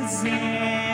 dizer.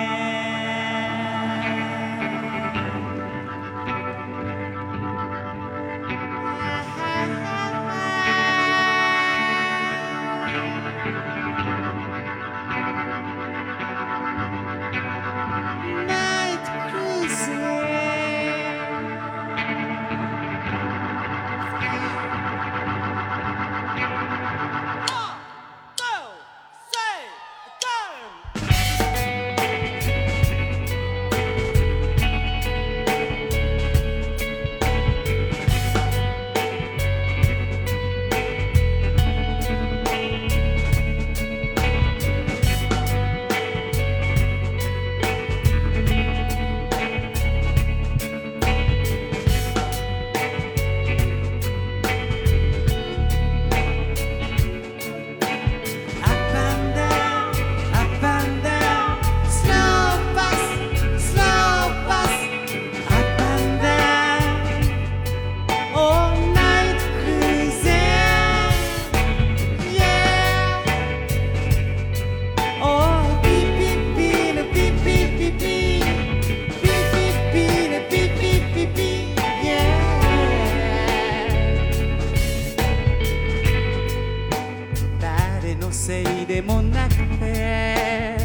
のせいでもなくて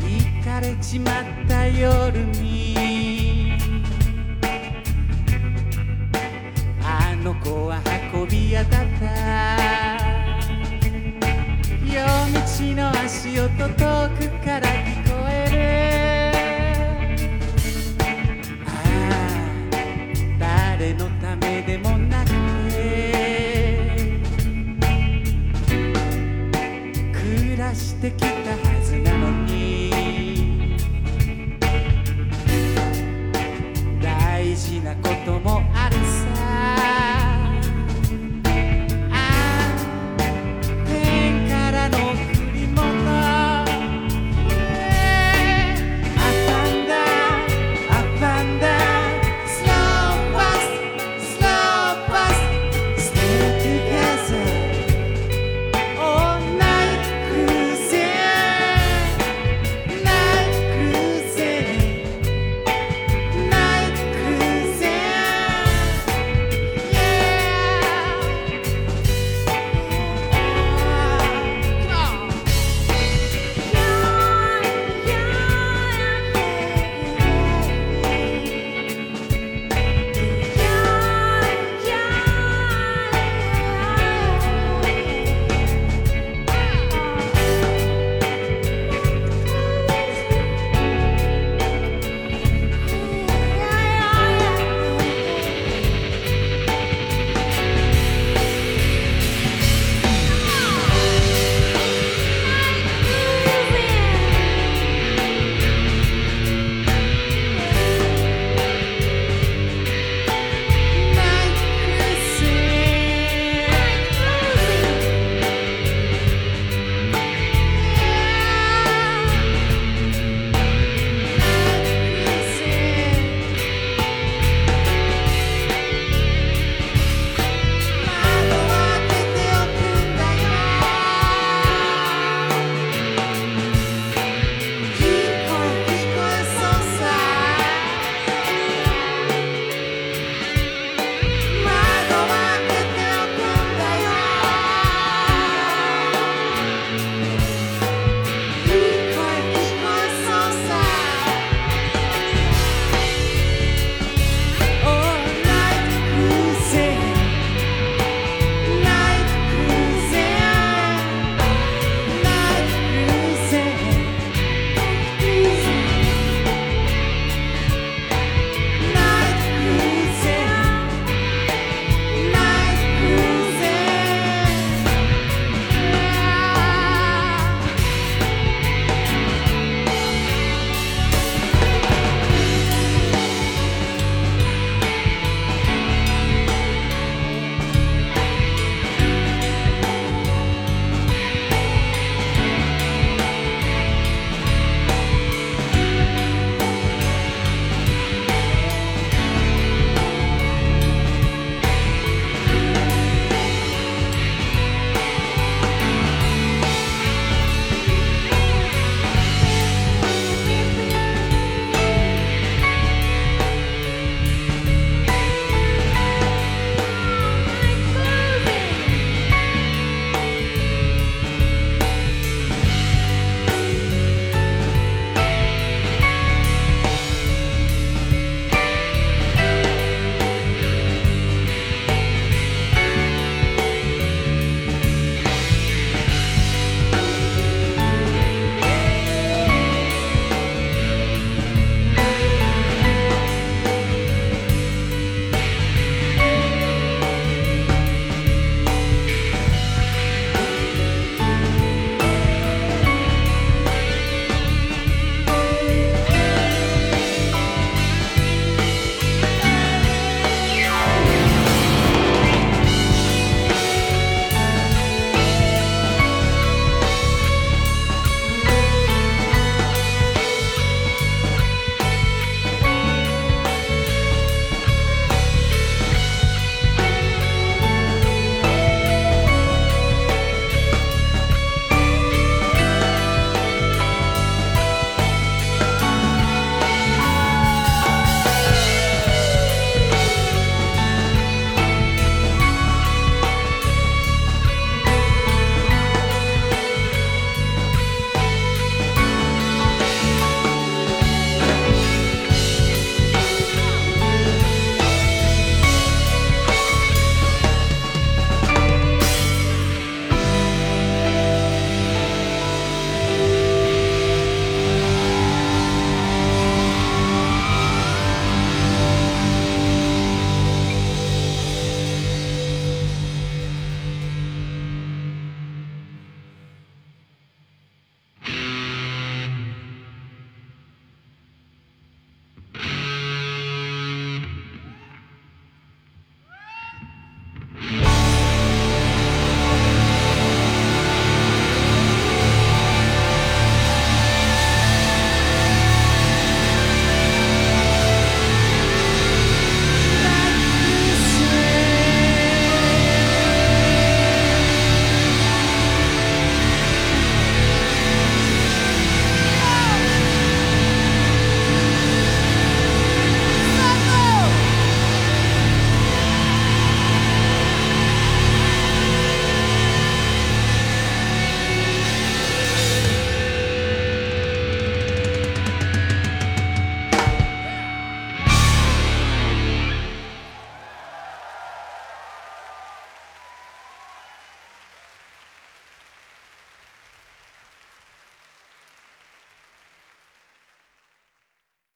行かれちまった夜にあの子は運び屋だった。出してきた